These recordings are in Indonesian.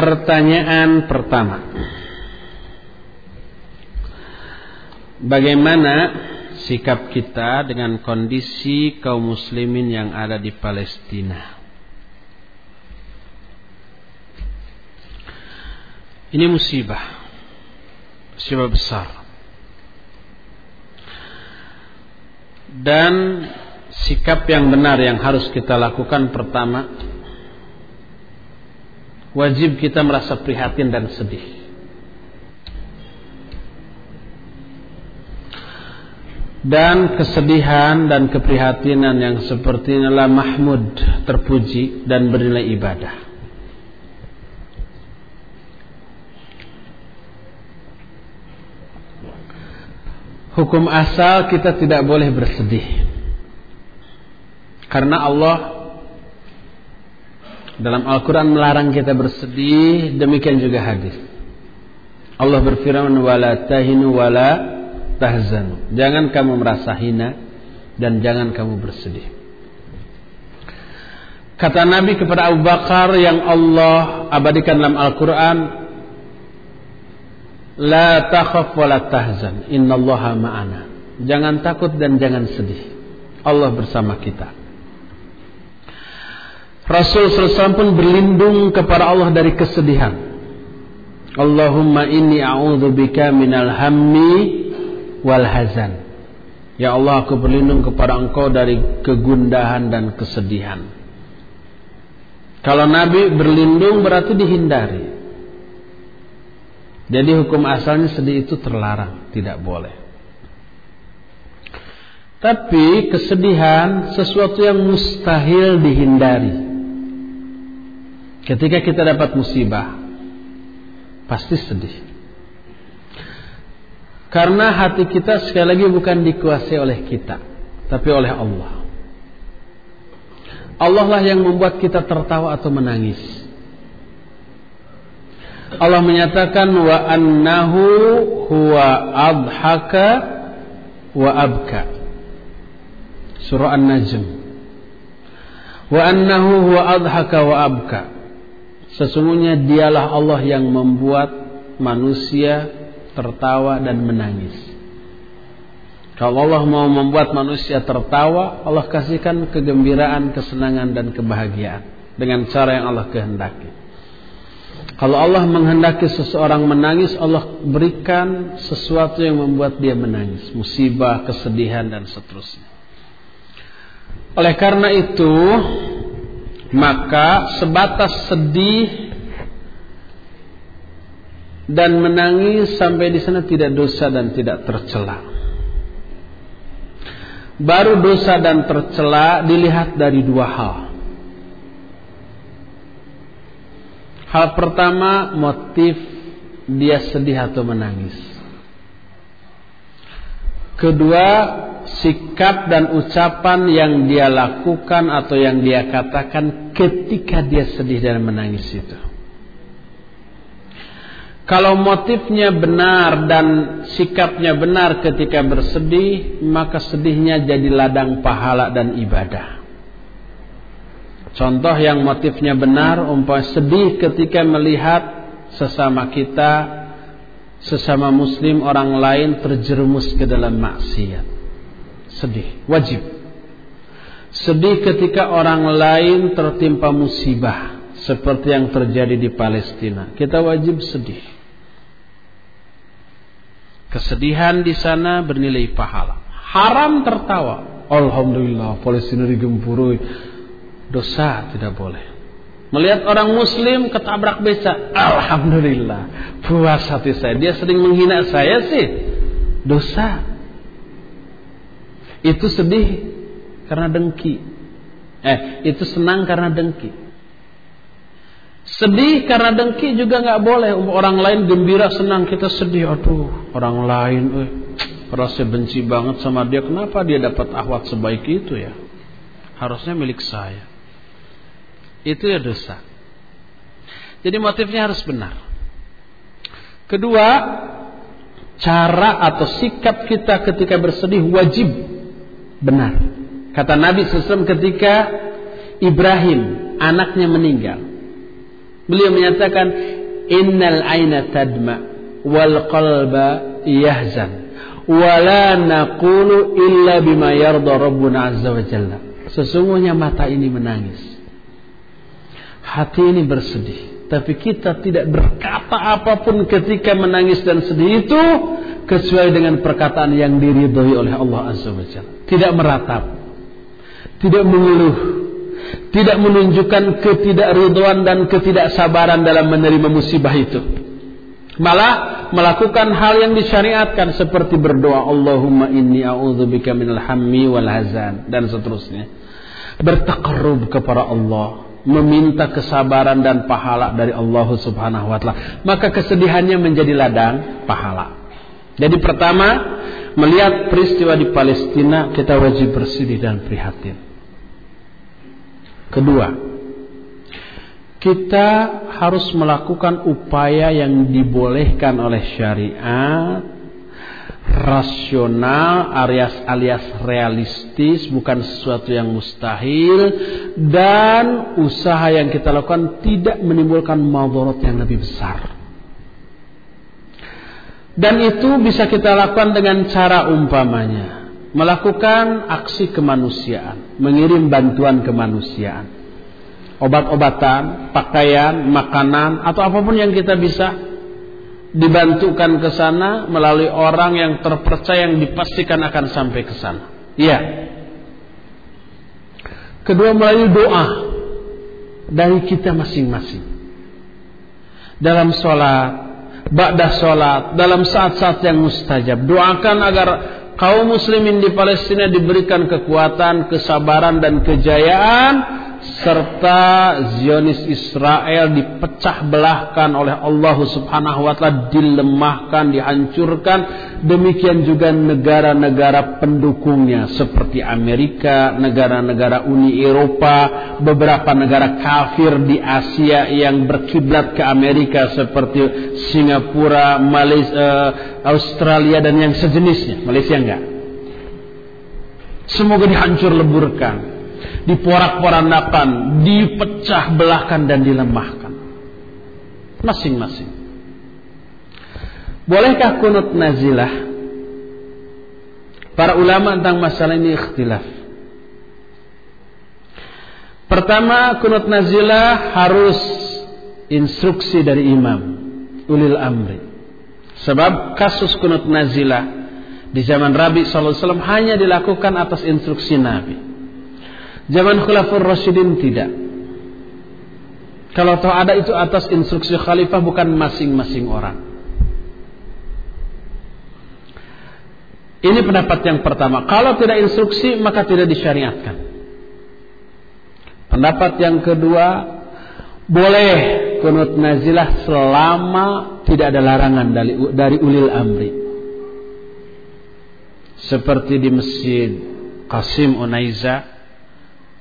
Pertanyaan pertama. Bagaimana sikap kita dengan kondisi kaum muslimin yang ada di Palestina? Ini musibah. Musibah besar. Dan sikap yang benar yang harus kita lakukan pertama wajib kita merasa prihatin dan sedih. Dan kesedihan dan keprihatinan yang seperti inilah mahmud, terpuji dan bernilai ibadah. Hukum asal kita tidak boleh bersedih. Karena Allah dalam Al-Quran melarang kita bersedih, demikian juga hadis. Allah berfirman, "Wala tahinu wala tahzanu." Jangan kamu merasa hina dan jangan kamu bersedih. Kata Nabi kepada Abu Bakar yang Allah abadikan dalam Al-Quran, La takhaf wa la tahzan, innallaha ma'ana. Jangan takut dan jangan sedih. Allah bersama kita. Rasul SAW pun berlindung kepada Allah dari kesedihan. Allahumma inni a'udhu bika minal hammi wal hazan. Ya Allah aku berlindung kepada engkau dari kegundahan dan kesedihan. Kalau Nabi berlindung berarti dihindari. Jadi hukum asalnya sedih itu terlarang, tidak boleh. Tapi kesedihan sesuatu yang mustahil dihindari. Ketika kita dapat musibah, pasti sedih. Karena hati kita sekali lagi bukan dikuasai oleh kita, tapi oleh Allah. Allah lah yang membuat kita tertawa atau menangis. Allah menyatakan wa annahu huwa adhaka wa abka. Surah An-Najm. Wa annahu huwa adhaka wa abka. Sesungguhnya dialah Allah yang membuat manusia tertawa dan menangis. Kalau Allah mau membuat manusia tertawa, Allah kasihkan kegembiraan, kesenangan dan kebahagiaan dengan cara yang Allah kehendaki. Kalau Allah menghendaki seseorang menangis, Allah berikan sesuatu yang membuat dia menangis, musibah, kesedihan dan seterusnya. Oleh karena itu, maka sebatas sedih dan menangis sampai di sana tidak dosa dan tidak tercela. Baru dosa dan tercela dilihat dari dua hal. Hal pertama motif dia sedih atau menangis. Kedua sikap dan ucapan yang dia lakukan atau yang dia katakan ketika dia sedih dan menangis itu. Kalau motifnya benar dan sikapnya benar ketika bersedih, maka sedihnya jadi ladang pahala dan ibadah. Contoh yang motifnya benar, umpamanya sedih ketika melihat sesama kita, sesama muslim orang lain terjerumus ke dalam maksiat. Sedih, wajib. Sedih ketika orang lain tertimpa musibah seperti yang terjadi di Palestina. Kita wajib sedih. Kesedihan di sana bernilai pahala. Haram tertawa. Alhamdulillah Palestina digempurui. Dosa tidak boleh. Melihat orang muslim ketabrak beca. Alhamdulillah. Puas hati saya. Dia sering menghina saya sih. Dosa. Itu sedih karena dengki. Eh, itu senang karena dengki. Sedih karena dengki juga nggak boleh. Orang lain gembira senang kita sedih. Aduh, orang lain, eh, rasa benci banget sama dia. Kenapa dia dapat ahwat sebaik itu ya? Harusnya milik saya. Itu ya dosa. Jadi motifnya harus benar. Kedua, cara atau sikap kita ketika bersedih wajib benar. Kata Nabi SAW ketika Ibrahim anaknya meninggal. Beliau menyatakan innal aina tadma wal qalba yahzan wala naqulu illa bima yarda rabbuna azza wa jalla. Sesungguhnya mata ini menangis. Hati ini bersedih. Tapi kita tidak berkata apa pun ketika menangis dan sedih itu kecuali dengan perkataan yang diridhoi oleh Allah azza wa jalla. Tidak meratap. Tidak mengeluh. Tidak menunjukkan ketidakridhoan dan ketidaksabaran dalam menerima musibah itu. Malah melakukan hal yang disyariatkan seperti berdoa Allahumma inni a'udzubika minal hammi wal hazan dan seterusnya. Bertakarrub kepada Allah, meminta kesabaran dan pahala dari Allah Subhanahu wa taala. Maka kesedihannya menjadi ladang pahala. Jadi pertama, melihat peristiwa di Palestina kita wajib bersedih dan prihatin. Kedua, kita harus melakukan upaya yang dibolehkan oleh syariat rasional alias alias realistis bukan sesuatu yang mustahil dan usaha yang kita lakukan tidak menimbulkan madarat yang lebih besar dan itu bisa kita lakukan dengan cara umpamanya melakukan aksi kemanusiaan mengirim bantuan kemanusiaan obat-obatan, pakaian, makanan atau apa pun yang kita bisa dibantukan ke sana melalui orang yang terpercaya yang dipastikan akan sampai ke sana. Iya. Kedua melalui doa dari kita masing-masing. Dalam sholat, ba'da sholat, dalam saat-saat yang mustajab. Doakan agar kaum muslimin di Palestina diberikan kekuatan, kesabaran dan kejayaan serta Zionis Israel dipecah belahkan oleh Allah Subhanahu wa taala dilemahkan dihancurkan. Demikian juga negara-negara pendukungnya seperti Amerika negara-negara Uni Eropa beberapa negara kafir di Asia yang berkiblat ke Amerika seperti Singapura Malaysia eh, Australia dan yang sejenisnya. Malaysia enggak? Semoga dihancur leburkan diporak-porandakan, dipecah belahkan dan dilemahkan. Masing-masing. Bolehkah kunut nazilah? Para ulama tentang masalah ini ikhtilaf. Pertama, kunut nazilah harus instruksi dari imam ulil amri. Sebab kasus kunut nazilah di zaman Rabi SAW hanya dilakukan atas instruksi Nabi. Zaman Khulafur Rasyidin tidak. Kalau tahu ada itu atas instruksi khalifah bukan masing-masing orang. Ini pendapat yang pertama. Kalau tidak instruksi maka tidak disyariatkan. Pendapat yang kedua, boleh kunut nazilah selama tidak ada larangan dari, dari ulil amri. Seperti di masjid Qasim Unaiza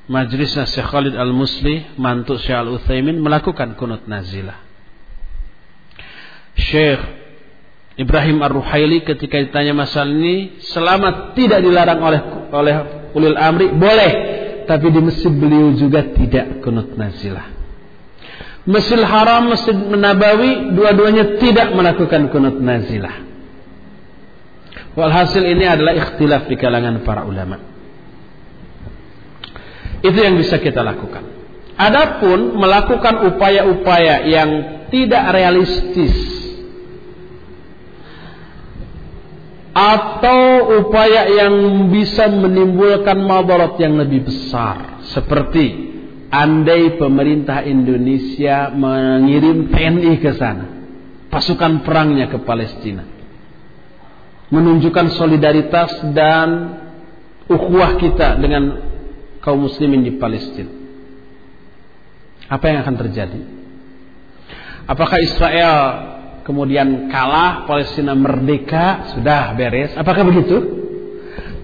Majlisnya Syekh Khalid Al-Musli, mantu Syekh Al-Utsaimin melakukan kunut nazilah. Syekh Ibrahim Ar-Ruhaili ketika ditanya masalah ini, selama tidak dilarang oleh oleh ulil amri, boleh. Tapi di masjid beliau juga tidak kunut nazilah. Masjid Haram, Masjid Nabawi, dua-duanya tidak melakukan kunut nazilah. Walhasil ini adalah ikhtilaf di kalangan para ulama. Itu yang bisa kita lakukan. Adapun melakukan upaya-upaya yang tidak realistis atau upaya yang bisa menimbulkan madarat yang lebih besar seperti andai pemerintah Indonesia mengirim TNI ke sana pasukan perangnya ke Palestina menunjukkan solidaritas dan ukhuwah kita dengan kaum muslimin di Palestina. Apa yang akan terjadi? Apakah Israel kemudian kalah, Palestina merdeka, sudah beres? Apakah begitu?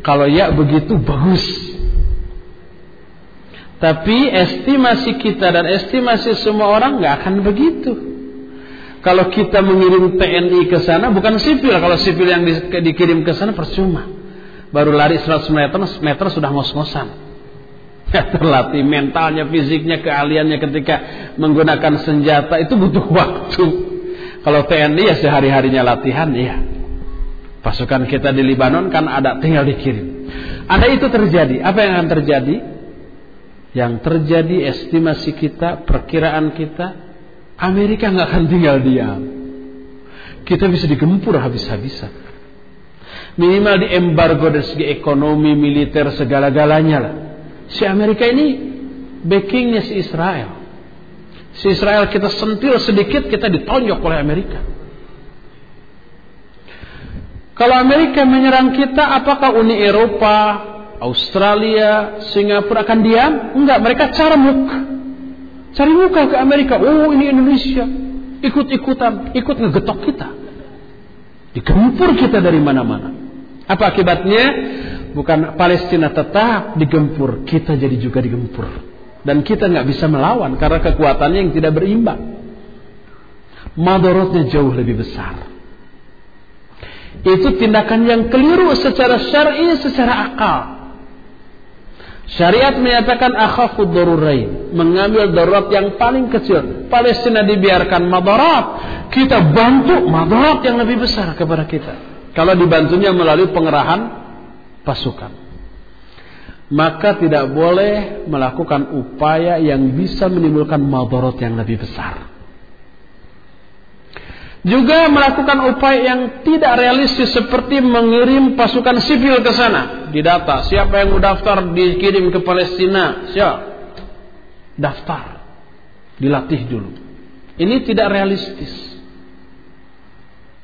Kalau ya begitu bagus. Tapi estimasi kita dan estimasi semua orang nggak akan begitu. Kalau kita mengirim TNI ke sana bukan sipil, kalau sipil yang dikirim ke sana percuma. Baru lari 100 meter, meter sudah ngos-ngosan. terlatih mentalnya, fisiknya, keahliannya ketika menggunakan senjata itu butuh waktu. Kalau TNI ya sehari-harinya latihan, ya. Pasukan kita di Libanon kan ada tinggal dikirim. Ada itu terjadi. Apa yang akan terjadi? Yang terjadi estimasi kita, perkiraan kita, Amerika nggak akan tinggal diam. Kita bisa digempur habis-habisan. Minimal di embargo dari segi ekonomi, militer, segala-galanya lah. Si Amerika ini backingnya si Israel. Si Israel kita sentil sedikit kita ditonjok oleh Amerika. Kalau Amerika menyerang kita, apakah Uni Eropa, Australia, Singapura akan diam? Enggak, mereka carmuk. Cari muka ke Amerika. Oh, ini Indonesia. Ikut-ikutan, ikut ngegetok kita. Digempur kita dari mana-mana. Apa akibatnya? Bukan Palestina tetap digempur, kita jadi juga digempur. Dan kita nggak bisa melawan karena kekuatannya yang tidak berimbang. Madorotnya jauh lebih besar. Itu tindakan yang keliru secara syar'i, secara akal. Syariat menyatakan akhafud darurain, mengambil darurat yang paling kecil. Palestina dibiarkan madarat, kita bantu madarat yang lebih besar kepada kita. Kalau dibantunya melalui pengerahan pasukan. Maka tidak boleh melakukan upaya yang bisa menimbulkan madarat yang lebih besar. Juga melakukan upaya yang tidak realistis seperti mengirim pasukan sipil ke sana. Didata siapa yang mendaftar dikirim ke Palestina, siapa? Daftar. Dilatih dulu. Ini tidak realistis.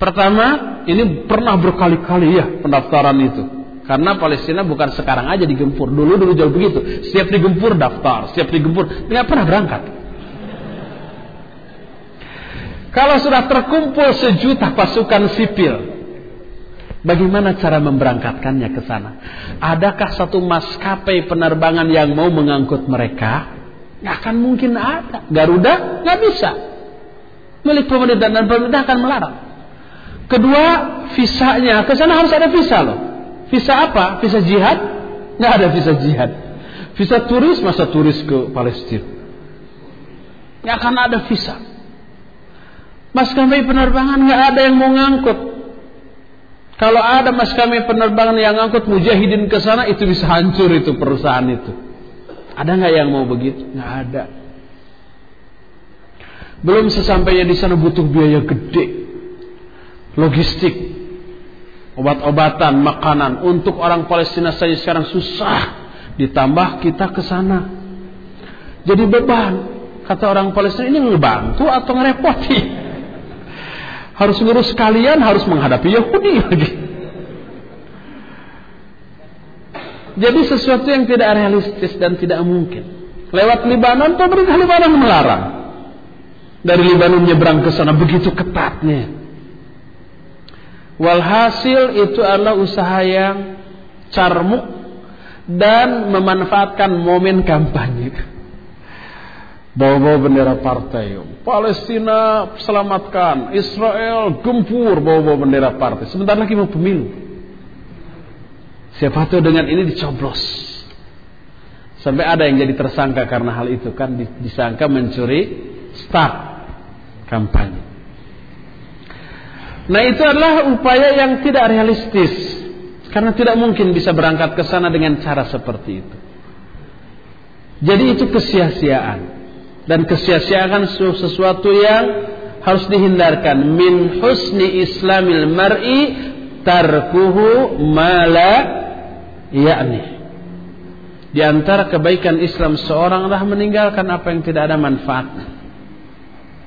Pertama, ini pernah berkali-kali ya pendaftaran itu. Karena Palestina bukan sekarang aja digempur. Dulu dulu jauh begitu. Setiap digempur daftar, setiap digempur tidak pernah berangkat. Kalau sudah terkumpul sejuta pasukan sipil, bagaimana cara memberangkatkannya ke sana? Adakah satu maskapai penerbangan yang mau mengangkut mereka? Nggak akan mungkin ada. Garuda nggak bisa. Milik pemerintah dan pemerintah akan melarang. Kedua, visanya ke sana harus ada visa loh. Visa apa? Visa jihad? Nggak ada visa jihad. Visa turis masa turis ke Palestina. Nggak akan ada visa. Maskapai penerbangan nggak ada yang mau ngangkut. Kalau ada maskapai penerbangan yang ngangkut mujahidin ke sana itu bisa hancur itu perusahaan itu. Ada nggak yang mau begitu? Nggak ada. Belum sesampainya di sana butuh biaya gede, logistik, obat-obatan, makanan untuk orang Palestina saja sekarang susah, ditambah kita ke sana. Jadi beban. Kata orang Palestina ini ngebantu atau ngerepoti? Harus ngurus kalian, harus menghadapi Yahudi lagi. Jadi sesuatu yang tidak realistis dan tidak mungkin. Lewat Libanon, pemerintah Libanon melarang. Dari Libanon nyebrang ke sana begitu ketatnya. Walhasil itu adalah usaha yang carmuk dan memanfaatkan momen kampanye. Bawa-bawa bendera partai. Palestina selamatkan. Israel gempur bawa-bawa bendera partai. Sebentar lagi mau pemilu. Siapa tahu dengan ini dicoblos. Sampai ada yang jadi tersangka karena hal itu kan disangka mencuri start kampanye. Nah itu adalah upaya yang tidak realistis. Karena tidak mungkin bisa berangkat ke sana dengan cara seperti itu. Jadi itu kesia-siaan. Dan kesia-siaan sesuatu yang harus dihindarkan. Min husni islamil mar'i tarkuhu mala yakni. Di antara kebaikan Islam seorang adalah meninggalkan apa yang tidak ada manfaatnya.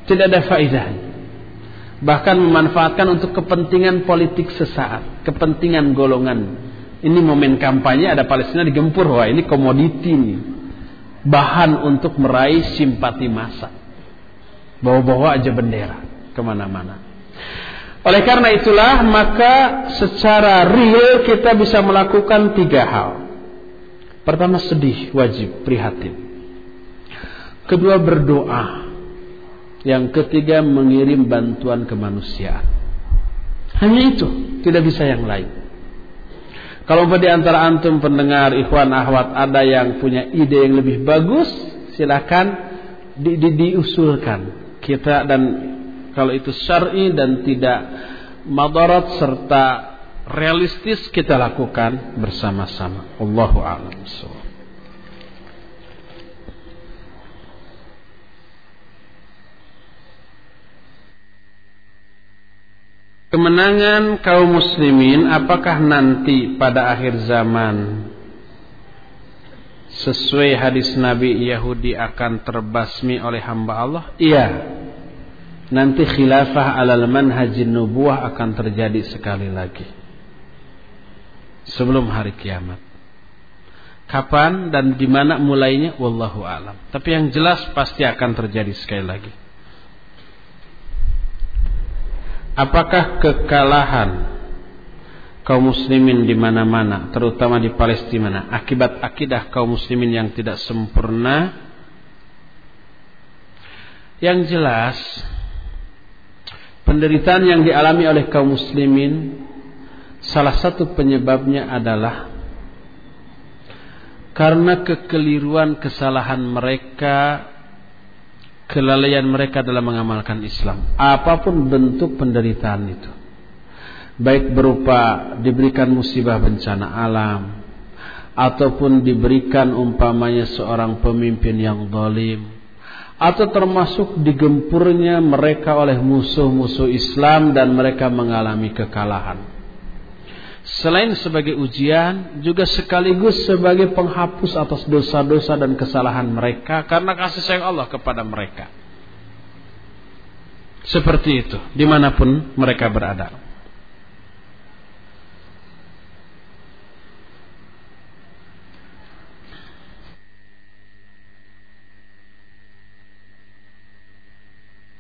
Tidak ada faedahnya bahkan memanfaatkan untuk kepentingan politik sesaat, kepentingan golongan. Ini momen kampanye ada Palestina digempur, wah ini komoditi nih. Bahan untuk meraih simpati massa. Bawa-bawa aja bendera ke mana-mana. Oleh karena itulah maka secara real kita bisa melakukan tiga hal. Pertama sedih, wajib, prihatin. Kedua berdoa, yang ketiga mengirim bantuan kemanusiaan. Hanya itu, tidak bisa yang lain. Kalau di antara antum pendengar ikhwan ahwat ada yang punya ide yang lebih bagus, silakan di, di, diusulkan. Kita dan kalau itu syar'i dan tidak madarat serta realistis kita lakukan bersama-sama. Allahu a'lam. Kemenangan kaum muslimin apakah nanti pada akhir zaman sesuai hadis Nabi Yahudi akan terbasmi oleh hamba Allah? Iya. Nanti khilafah alal manhajin nubuah akan terjadi sekali lagi. Sebelum hari kiamat. Kapan dan di mana mulainya wallahu alam. Tapi yang jelas pasti akan terjadi sekali lagi. Apakah kekalahan kaum muslimin di mana-mana, terutama di Palestina, akibat akidah kaum muslimin yang tidak sempurna? Yang jelas, penderitaan yang dialami oleh kaum muslimin salah satu penyebabnya adalah karena kekeliruan kesalahan mereka kelalaian mereka dalam mengamalkan Islam. Apa pun bentuk penderitaan itu. Baik berupa diberikan musibah bencana alam. Ataupun diberikan umpamanya seorang pemimpin yang zalim. Atau termasuk digempurnya mereka oleh musuh-musuh Islam dan mereka mengalami kekalahan selain sebagai ujian juga sekaligus sebagai penghapus atas dosa-dosa dan kesalahan mereka karena kasih sayang Allah kepada mereka. Seperti itu di mana pun mereka berada.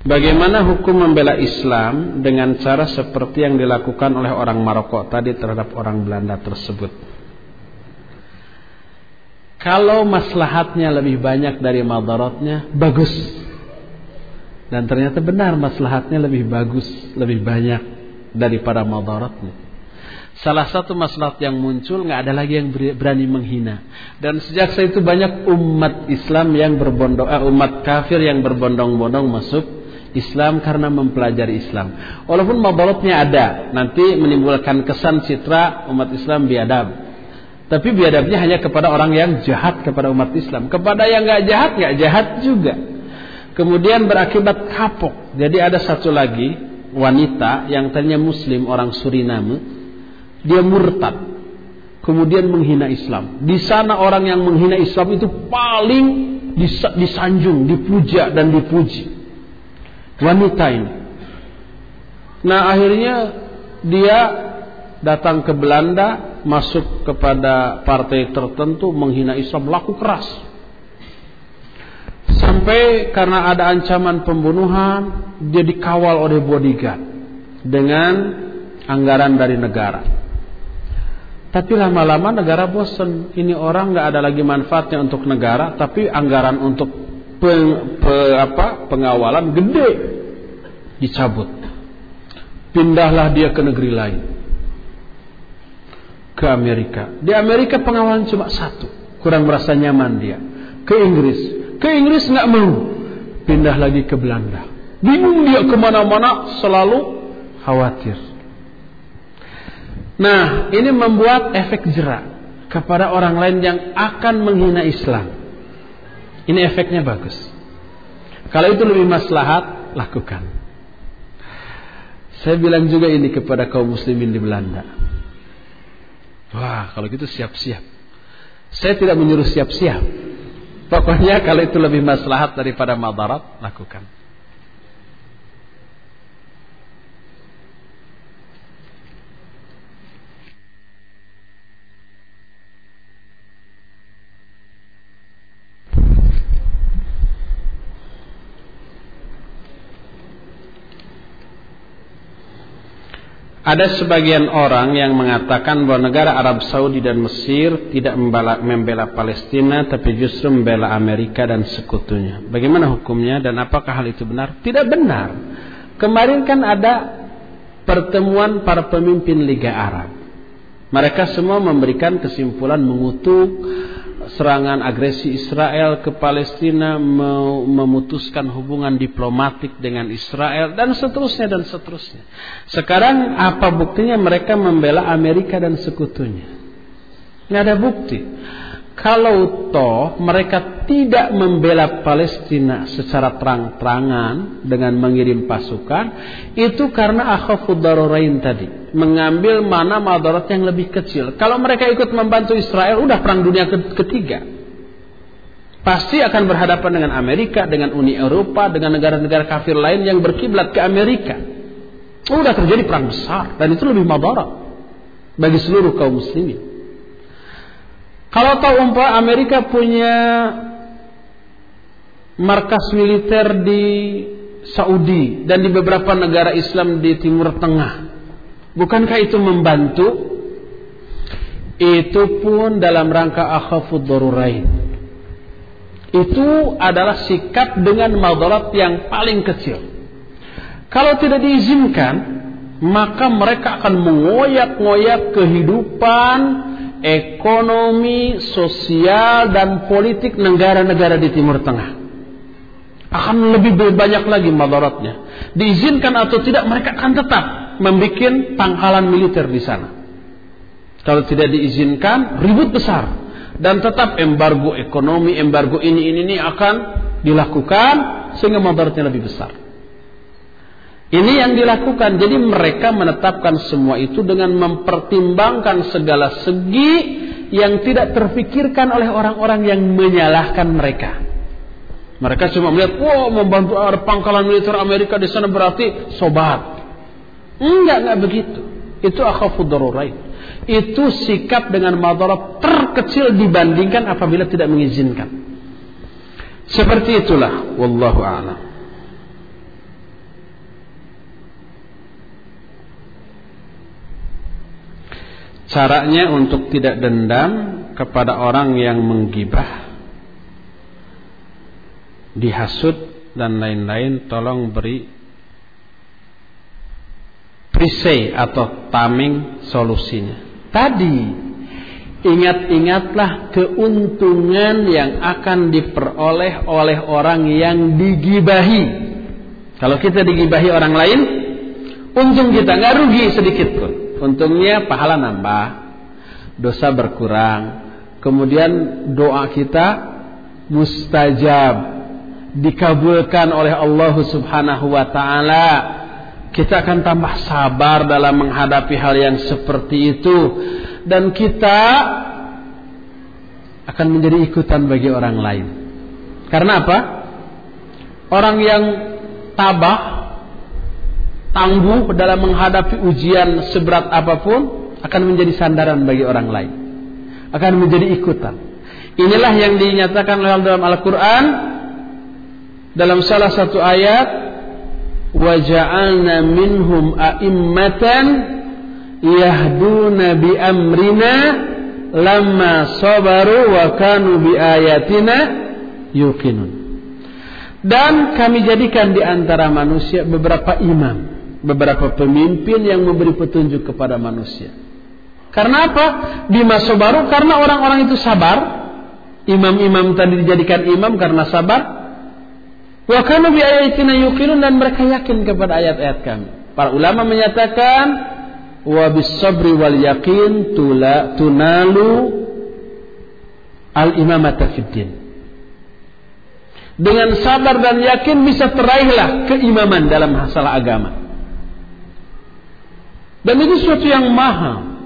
Bagaimana hukum membela Islam dengan cara seperti yang dilakukan oleh orang Maroko tadi terhadap orang Belanda tersebut? Kalau maslahatnya lebih banyak dari madaratnya, bagus. Dan ternyata benar maslahatnya lebih bagus, lebih banyak daripada madaratnya. Salah satu maslahat yang muncul nggak ada lagi yang berani menghina. Dan sejak saya itu banyak umat Islam yang berbondong, eh, umat kafir yang berbondong-bondong masuk Islam karena mempelajari Islam. Walaupun mabalotnya ada, nanti menimbulkan kesan citra umat Islam biadab. Tapi biadabnya hanya kepada orang yang jahat kepada umat Islam. Kepada yang nggak jahat, nggak jahat juga. Kemudian berakibat kapok. Jadi ada satu lagi wanita yang tanya Muslim orang Suriname, dia murtad. Kemudian menghina Islam. Di sana orang yang menghina Islam itu paling disanjung, dipuja dan dipuji wanita ini. Nah akhirnya dia datang ke Belanda, masuk kepada partai tertentu, menghina Islam, laku keras. Sampai karena ada ancaman pembunuhan, dia dikawal oleh bodyguard dengan anggaran dari negara. Tapi lama-lama negara bosan. Ini orang nggak ada lagi manfaatnya untuk negara, tapi anggaran untuk peng, pe, apa, pengawalan gede dicabut. Pindahlah dia ke negeri lain. Ke Amerika. Di Amerika pengawalan cuma satu. Kurang merasa nyaman dia. Ke Inggris. Ke Inggris nggak mau. Pindah lagi ke Belanda. Bingung dia ke mana-mana selalu khawatir. Nah, ini membuat efek jerak kepada orang lain yang akan menghina Islam. Ini efeknya bagus. Kalau itu lebih maslahat, lakukan. Saya bilang juga ini kepada kaum muslimin di Belanda. Wah, kalau gitu siap-siap. Saya tidak menyuruh siap-siap. Pokoknya kalau itu lebih maslahat daripada madarat, lakukan. Ada sebagian orang yang mengatakan bahwa negara Arab Saudi dan Mesir tidak membela, Palestina tapi justru membela Amerika dan sekutunya. Bagaimana hukumnya dan apakah hal itu benar? Tidak benar. Kemarin kan ada pertemuan para pemimpin Liga Arab. Mereka semua memberikan kesimpulan mengutuk serangan agresi Israel ke Palestina, memutuskan hubungan diplomatik dengan Israel dan seterusnya dan seterusnya. Sekarang apa buktinya mereka membela Amerika dan sekutunya? Nggak ada bukti. Kalau toh mereka tidak membela Palestina secara terang-terangan dengan mengirim pasukan, itu karena akhafud tadi. Mengambil mana madarat yang lebih kecil. Kalau mereka ikut membantu Israel, udah perang dunia ketiga. Pasti akan berhadapan dengan Amerika, dengan Uni Eropa, dengan negara-negara kafir lain yang berkiblat ke Amerika. Udah terjadi perang besar dan itu lebih madarat bagi seluruh kaum muslimin. Kalau tahu umpah Amerika punya markas militer di Saudi dan di beberapa negara Islam di Timur Tengah. Bukankah itu membantu? Itu pun dalam rangka akhafud darurain. Itu adalah sikap dengan madarat yang paling kecil. Kalau tidak diizinkan, maka mereka akan mengoyak-ngoyak kehidupan ekonomi, sosial, dan politik negara-negara di Timur Tengah. Akan lebih banyak lagi madaratnya. Diizinkan atau tidak, mereka akan tetap membuat pangkalan militer di sana. Kalau tidak diizinkan, ribut besar. Dan tetap embargo ekonomi, embargo ini, ini, ini akan dilakukan sehingga madaratnya lebih besar. Ini yang dilakukan. Jadi mereka menetapkan semua itu dengan mempertimbangkan segala segi yang tidak terfikirkan oleh orang-orang yang menyalahkan mereka. Mereka cuma melihat, wow membantu pangkalan militer Amerika di sana berarti sobat. Enggak, enggak begitu. Itu akhafud darurain. Itu sikap dengan madarat terkecil dibandingkan apabila tidak mengizinkan. Seperti itulah. Wallahu a'lam. Caranya untuk tidak dendam kepada orang yang menggibah, dihasut dan lain-lain, tolong beri perisai atau taming solusinya. Tadi ingat-ingatlah keuntungan yang akan diperoleh oleh orang yang digibahi. Kalau kita digibahi orang lain, untung kita nggak rugi sedikit pun. Untungnya pahala nambah, dosa berkurang. Kemudian doa kita mustajab, dikabulkan oleh Allah Subhanahu wa taala. Kita akan tambah sabar dalam menghadapi hal yang seperti itu dan kita akan menjadi ikutan bagi orang lain. Karena apa? Orang yang tabah tangguh dalam menghadapi ujian seberat apa pun akan menjadi sandaran bagi orang lain. Akan menjadi ikutan. Inilah yang dinyatakan dalam Al-Qur'an dalam salah satu ayat wa ja'alna minhum a'immatan yahduna bi amrina lamma sabaru wa kanu bi ayatina yuqinun. Dan kami jadikan di antara manusia beberapa imam beberapa pemimpin yang memberi petunjuk kepada manusia. Karena apa? Di masa baru karena orang-orang itu sabar. Imam-imam tadi dijadikan imam karena sabar. Wa kanu bi ayatina yuqinun dan mereka yakin kepada ayat-ayat kami. Para ulama menyatakan wa bis sabri wal yaqin tula tunalu al imamata fid Dengan sabar dan yakin bisa teraihlah keimaman dalam masalah agama. Dan itu sesuatu yang mahal.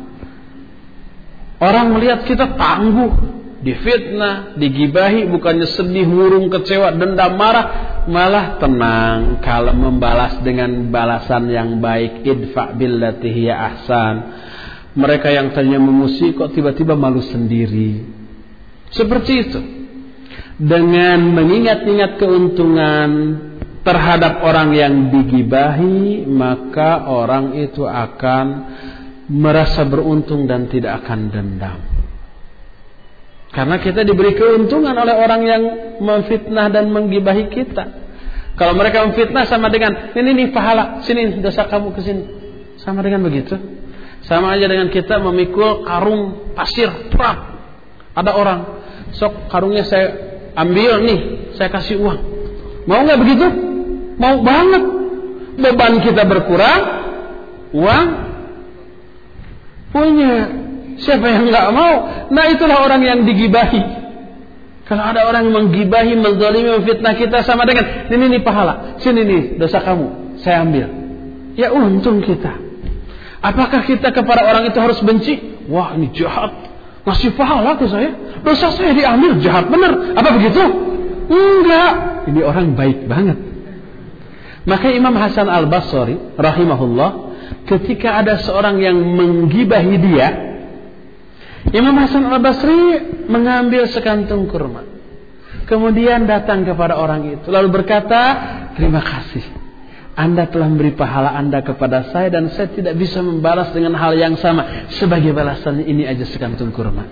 Orang melihat kita tangguh, difitnah, digibahi, bukannya sedih, murung, kecewa, dendam, marah, malah tenang kalau membalas dengan balasan yang baik. Idfa billati hiya ahsan. Mereka yang tadinya memusuhi kok tiba-tiba malu sendiri. Seperti itu. Dengan mengingat-ingat keuntungan terhadap orang yang digibahi maka orang itu akan merasa beruntung dan tidak akan dendam. Karena kita diberi keuntungan oleh orang yang memfitnah dan menggibahi kita. Kalau mereka memfitnah sama dengan ini nih pahala, sini dosa kamu ke sini. Sama dengan begitu. Sama aja dengan kita memikul karung pasir berat. Ada orang, sok karungnya saya ambil nih, saya kasih uang. Mau nggak begitu? Mau banget. Beban kita berkurang, uang punya. Siapa yang nggak mau? Nah itulah orang yang digibahi. Kalau ada orang yang menggibahi, menzalimi, memfitnah kita sama dengan ini nih pahala, sini nih dosa kamu, saya ambil. Ya untung kita. Apakah kita kepada orang itu harus benci? Wah ini jahat, ngasih pahala ke saya, dosa saya diambil jahat benar. Apa begitu? Enggak, ini orang baik banget. Maka Imam Hasan Al Basri rahimahullah ketika ada seorang yang menggibahi dia, Imam Hasan Al Basri mengambil sekantung kurma. Kemudian datang kepada orang itu lalu berkata, "Terima kasih. Anda telah memberi pahala Anda kepada saya dan saya tidak bisa membalas dengan hal yang sama. Sebagai balasan ini aja sekantung kurma."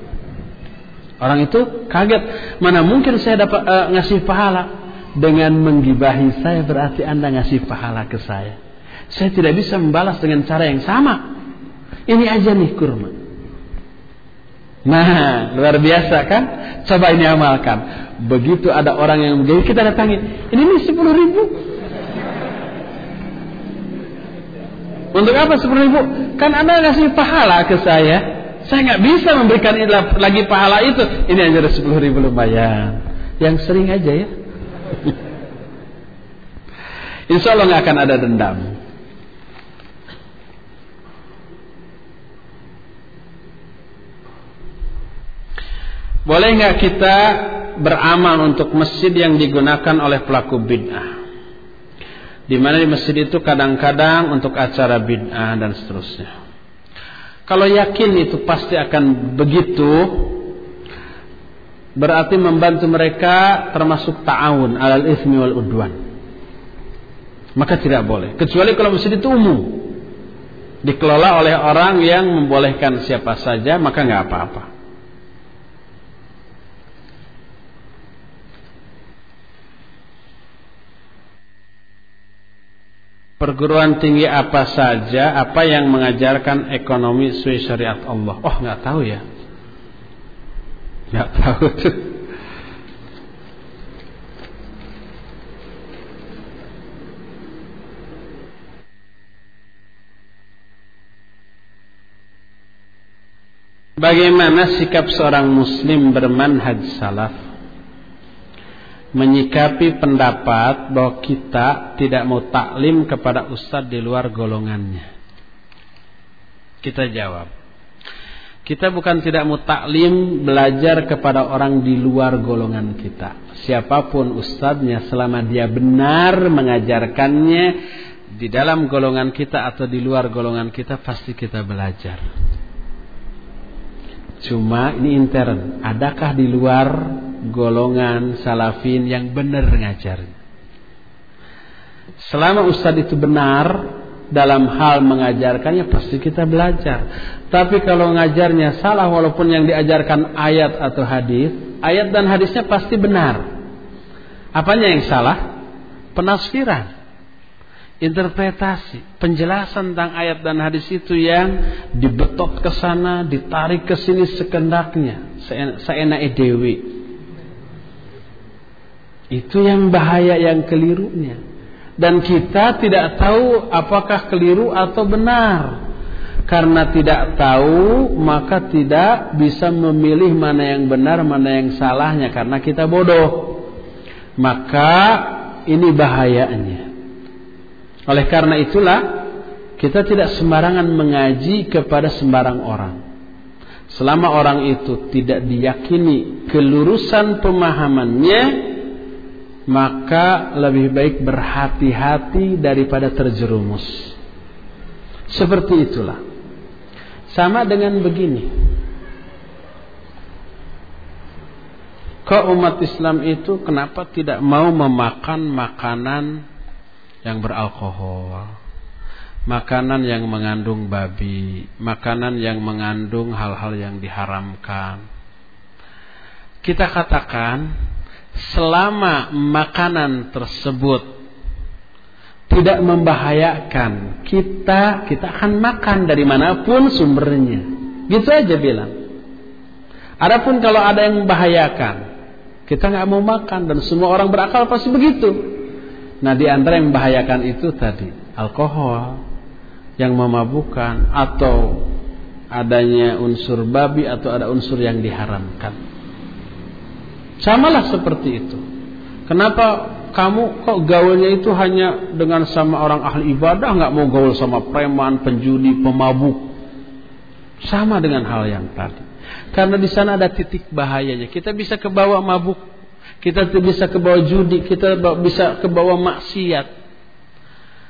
Orang itu kaget, mana mungkin saya dapat uh, ngasih pahala? Dengan menggibahi saya berarti Anda ngasih pahala ke saya. Saya tidak bisa membalas dengan cara yang sama. Ini aja nih kurma. Nah, luar biasa kan? Coba ini amalkan. Begitu ada orang yang begini, kita datangi. Ini nih sepuluh ribu. Untuk apa sepuluh ribu? Kan Anda ngasih pahala ke saya. Saya nggak bisa memberikan lagi pahala itu. Ini hanya sepuluh ribu lumayan. Yang sering aja ya. Insya Allah nggak akan ada dendam. Boleh nggak kita beramal untuk masjid yang digunakan oleh pelaku bid'ah? Di mana di masjid itu kadang-kadang untuk acara bid'ah dan seterusnya. Kalau yakin itu pasti akan begitu, berarti membantu mereka termasuk ta'awun alal ismi wal udwan. Maka tidak boleh. Kecuali kalau masjid itu umum. Dikelola oleh orang yang membolehkan siapa saja, maka nggak apa-apa. Perguruan tinggi apa saja apa yang mengajarkan ekonomi sesuai syariat Allah? Oh nggak tahu ya. Nggak tahu. Bagaimana sikap seorang muslim bermanhaj salaf menyikapi pendapat bahwa kita tidak mau taklim kepada ustadz di luar golongannya. Kita jawab. Kita bukan tidak mau taklim belajar kepada orang di luar golongan kita. Siapa pun ustadznya selama dia benar mengajarkannya di dalam golongan kita atau di luar golongan kita pasti kita belajar. Cuma ini intern. Adakah di luar golongan salafin yang benar ngajar. Selama ustadz itu benar dalam hal mengajarkannya pasti kita belajar. Tapi kalau ngajarnya salah walaupun yang diajarkan ayat atau hadis, ayat dan hadisnya pasti benar. Apanya yang salah? Penafsiran. Interpretasi, penjelasan tentang ayat dan hadis itu yang dibetot ke sana, ditarik ke sini sekendaknya, seenak dewi. Itu yang bahaya yang kelirunya. Dan kita tidak tahu apakah keliru atau benar. Karena tidak tahu maka tidak bisa memilih mana yang benar mana yang salahnya karena kita bodoh. Maka ini bahayanya. Oleh karena itulah kita tidak sembarangan mengaji kepada sembarang orang. Selama orang itu tidak diyakini kelurusan pemahamannya, maka lebih baik berhati-hati daripada terjerumus. Seperti itulah. Sama dengan begini. Kok umat Islam itu kenapa tidak mau memakan makanan yang beralkohol? Makanan yang mengandung babi, makanan yang mengandung hal-hal yang diharamkan. Kita katakan selama makanan tersebut tidak membahayakan kita kita akan makan dari mana pun sumbernya. Gitu aja bilang. Adapun kalau ada yang membahayakan kita nggak mau makan dan semua orang berakal pasti begitu. Nah di antara yang membahayakan itu tadi alkohol yang memabukkan atau adanya unsur babi atau ada unsur yang diharamkan samalah seperti itu kenapa kamu kok gaulnya itu hanya dengan sama orang ahli ibadah nggak mau gaul sama preman, penjudi, pemabuk. Sama dengan hal yang tadi. Karena di sana ada titik bahayanya. Kita bisa ke bawah mabuk, kita bisa ke bawah judi, kita bisa ke bawah maksiat.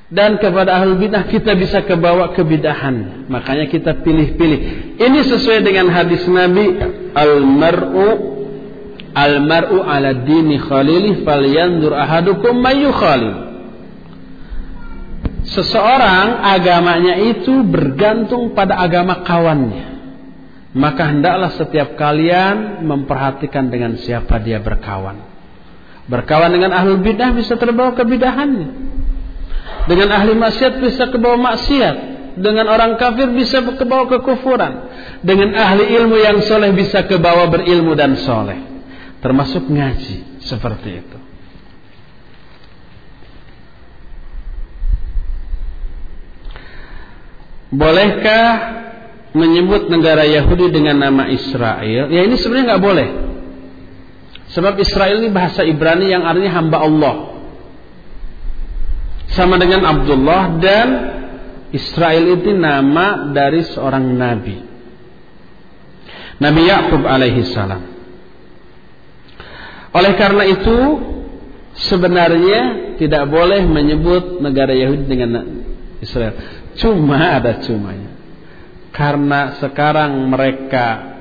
Dan kepada ahli bidah kita bisa ke bawah kebidahan. Makanya kita pilih-pilih. Ini sesuai dengan hadis Nabi al-mar'u Al-mar'u ala dini khalili falyandur ahadukum mayu khalil. Seseorang agamanya itu bergantung pada agama kawannya. Maka hendaklah setiap kalian memperhatikan dengan siapa dia berkawan. Berkawan dengan ahli bidah bisa terbawa kebidahannya. Dengan ahli maksiat bisa kebawa maksiat. Dengan orang kafir bisa kebawa kekufuran. Dengan ahli ilmu yang soleh bisa kebawa berilmu dan soleh termasuk ngaji seperti itu. Bolehkah menyebut negara Yahudi dengan nama Israel? Ya ini sebenarnya nggak boleh. Sebab Israel ini bahasa Ibrani yang artinya hamba Allah. Sama dengan Abdullah dan Israel itu nama dari seorang nabi. Nabi Yakub alaihi salam. Oleh karena itu sebenarnya tidak boleh menyebut negara Yahudi dengan Israel. Cuma ada cumanya. Karena sekarang mereka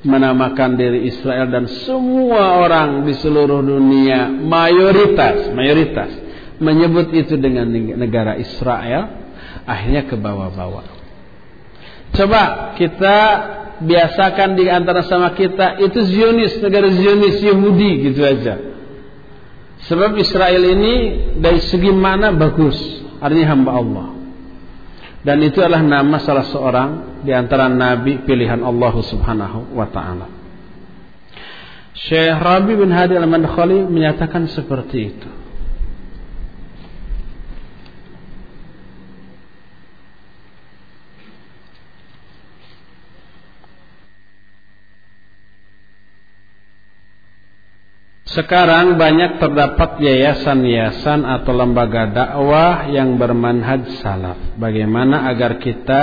menamakan diri Israel dan semua orang di seluruh dunia mayoritas mayoritas menyebut itu dengan negara Israel akhirnya ke bawah-bawah. Coba kita biasakan di antara sama kita itu Zionis, negara Zionis Yahudi gitu aja. Sebab Israel ini dari segi mana bagus, artinya hamba Allah. Dan itu adalah nama salah seorang di antara nabi pilihan Allah Subhanahu wa taala. Syekh Rabi bin Hadi Al-Madkhali menyatakan seperti itu. Sekarang banyak terdapat yayasan-yayasan atau lembaga dakwah yang bermanhaj salaf. Bagaimana agar kita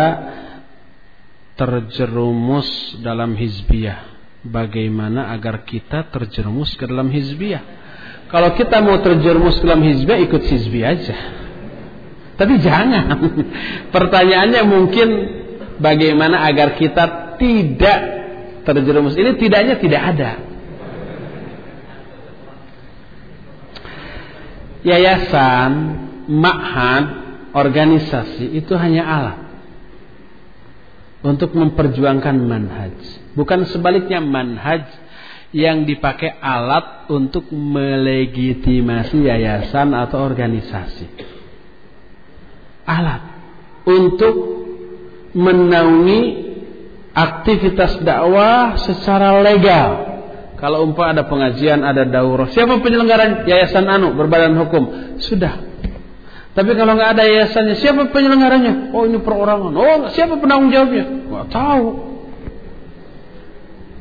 terjerumus dalam hizbiyah? Bagaimana agar kita terjerumus ke dalam hizbiyah? Kalau kita mau terjerumus ke dalam hizbiyah, ikut hizbiyah aja. Tapi jangan. Pertanyaannya mungkin bagaimana agar kita tidak terjerumus. Ini tidaknya tidak ada. Yayasan, ma'had, organisasi itu hanya alat untuk memperjuangkan manhaj. Bukan sebaliknya manhaj yang dipakai alat untuk melegitimasi yayasan atau organisasi. Alat untuk menaungi aktivitas dakwah secara legal kalau umpah ada pengajian, ada daurah. Siapa penyelenggara yayasan anu berbadan hukum? Sudah. Tapi kalau nggak ada yayasannya, siapa penyelenggaranya? Oh ini perorangan. Oh siapa penanggung jawabnya? Nggak tahu.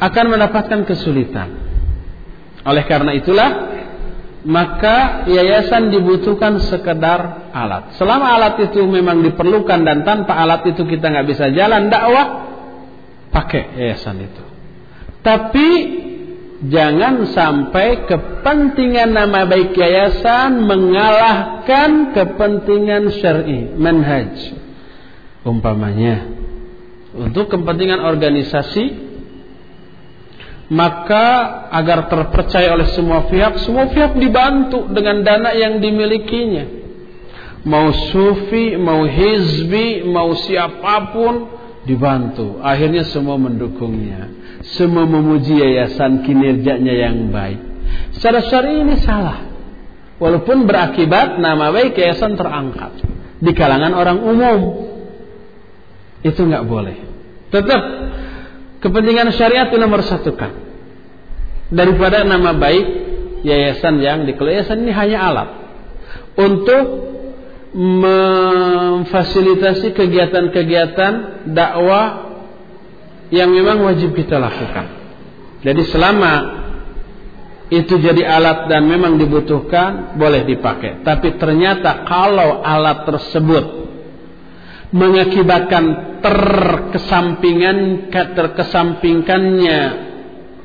Akan mendapatkan kesulitan. Oleh karena itulah maka yayasan dibutuhkan sekedar alat. Selama alat itu memang diperlukan dan tanpa alat itu kita nggak bisa jalan dakwah, pakai yayasan itu. Tapi jangan sampai kepentingan nama baik yayasan mengalahkan kepentingan syar'i manhaj. Umpamanya untuk kepentingan organisasi maka agar terpercaya oleh semua pihak semua pihak dibantu dengan dana yang dimilikinya. Mau sufi mau hizbi mau siapa pun dibantu. Akhirnya semua mendukungnya semua memuji yayasan kinerjanya yang baik. Secara syari ini salah. Walaupun berakibat nama baik yayasan terangkat di kalangan orang umum. Itu nggak boleh. Tetap kepentingan syariat itu nomor satu kan. Daripada nama baik yayasan yang dikelola ini hanya alat untuk memfasilitasi kegiatan-kegiatan dakwah yang memang wajib kita lakukan. Jadi selama itu jadi alat dan memang dibutuhkan boleh dipakai. Tapi ternyata kalau alat tersebut mengakibatkan terkesampingan terkesampingkannya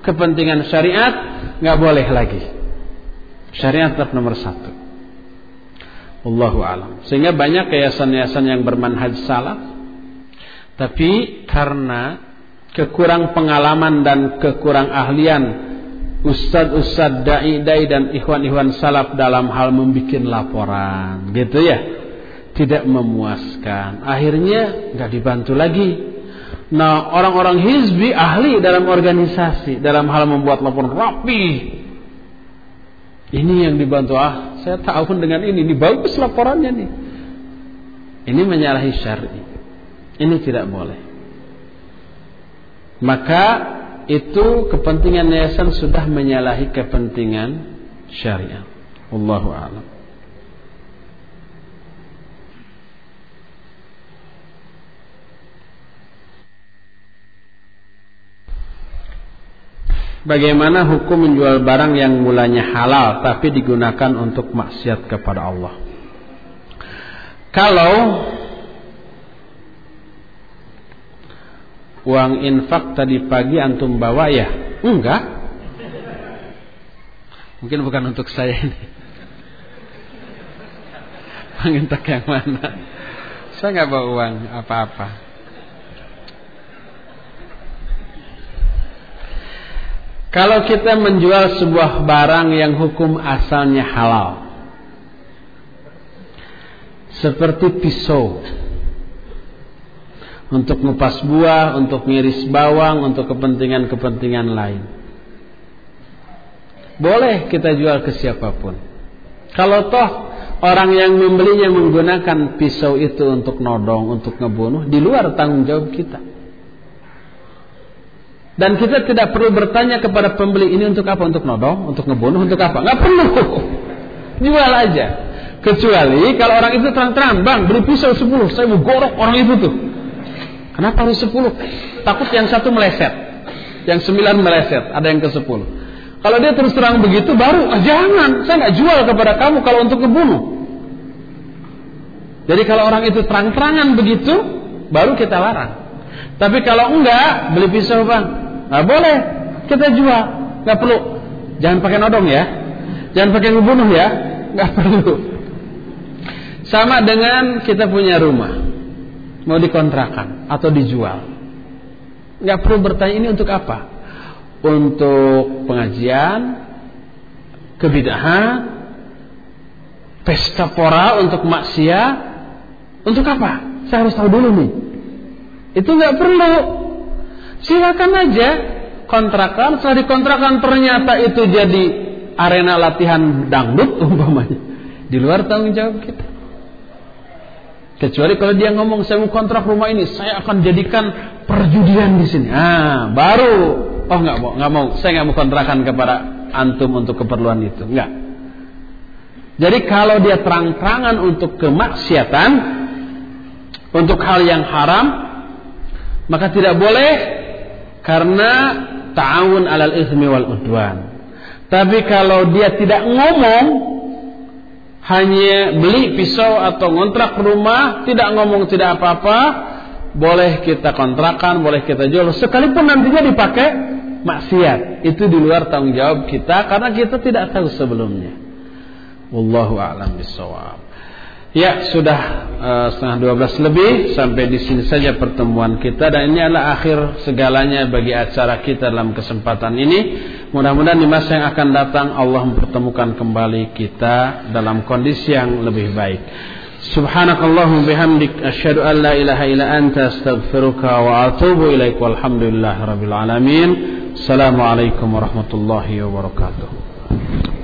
kepentingan syariat nggak boleh lagi. Syariat tetap nomor satu. Allahu alam. Sehingga banyak yayasan-yayasan yang bermanhaj salaf. Tapi karena kekurang pengalaman dan kekurang ahlian ustad-ustad dai-dai dan ikhwan-ikhwan salaf dalam hal membuat laporan. Gitu ya? Tidak memuaskan. Akhirnya nggak dibantu lagi. Nah orang-orang hizbi ahli dalam organisasi dalam hal membuat laporan rapi. Ini yang dibantu. Ah saya tahu dengan ini. Ini bagus laporannya nih. Ini menyalahi syar'i. Ini tidak boleh maka itu kepentingan yayasan sudah menyalahi kepentingan syariat. Allahu a'lam. Bagaimana hukum menjual barang yang mulanya halal tapi digunakan untuk maksiat kepada Allah? Kalau uang infak tadi pagi antum bawa ya? Enggak. Mungkin bukan untuk saya ini. Mengintak yang mana? Saya nggak bawa uang apa-apa. Kalau kita menjual sebuah barang yang hukum asalnya halal, seperti pisau, untuk ngupas buah, untuk ngiris bawang, untuk kepentingan-kepentingan lain. Boleh kita jual ke siapa pun. Kalau toh orang yang membelinya menggunakan pisau itu untuk nodong, untuk ngebunuh, di luar tanggung jawab kita. Dan kita tidak perlu bertanya kepada pembeli ini untuk apa? Untuk nodong, untuk ngebunuh, untuk apa? Nggak perlu. Jual aja. Kecuali kalau orang itu terang-terang, bang beli pisau 10, saya mau gorok orang itu tuh. Kenapa harus 10? Takut yang satu meleset. Yang sembilan meleset. Ada yang ke 10. Kalau dia terus terang begitu baru ah, jangan, saya nggak jual kepada kamu kalau untuk ngebunuh. Jadi kalau orang itu terang-terangan begitu, baru kita larang. Tapi kalau enggak, beli pisau bang, nggak boleh, kita jual, nggak perlu. Jangan pakai nodong ya, jangan pakai ngebunuh ya, nggak perlu. Sama dengan kita punya rumah mau dikontrakan atau dijual. Nggak perlu bertanya ini untuk apa? Untuk pengajian, kebidahan, pesta pora untuk maksiat, untuk apa? Saya harus tahu dulu nih. Itu nggak perlu. Silakan aja kontrakan. Setelah dikontrakan ternyata itu jadi arena latihan dangdut umpamanya. Di luar tanggung jawab kita. Kecuali kalau dia ngomong saya mau kontrak rumah ini, saya akan jadikan perjudian di sini. Ah, baru oh nggak mau, nggak mau, saya nggak mau kontrakan kepada antum untuk keperluan itu, nggak. Jadi kalau dia terang-terangan untuk kemaksiatan, untuk hal yang haram, maka tidak boleh karena ta'awun alal ismi wal udwan. Tapi kalau dia tidak ngomong, hanya beli pisau atau ngontrak rumah, tidak ngomong tidak apa-apa, boleh kita kontrakan, boleh kita jual, sekalipun nantinya dipakai maksiat. Itu di luar tanggung jawab kita karena kita tidak tahu sebelumnya. Wallahu a'lam bishawab. Ya sudah uh, setengah dua belas lebih sampai di sini saja pertemuan kita dan ini adalah akhir segalanya bagi acara kita dalam kesempatan ini. Mudah-mudahan di masa yang akan datang Allah mempertemukan kembali kita dalam kondisi yang lebih baik. Subhanakallahumma bihamdik asyhadu an la ilaha illa anta astaghfiruka wa atubu ilaik walhamdulillahirabbil alamin. Assalamualaikum warahmatullahi wabarakatuh.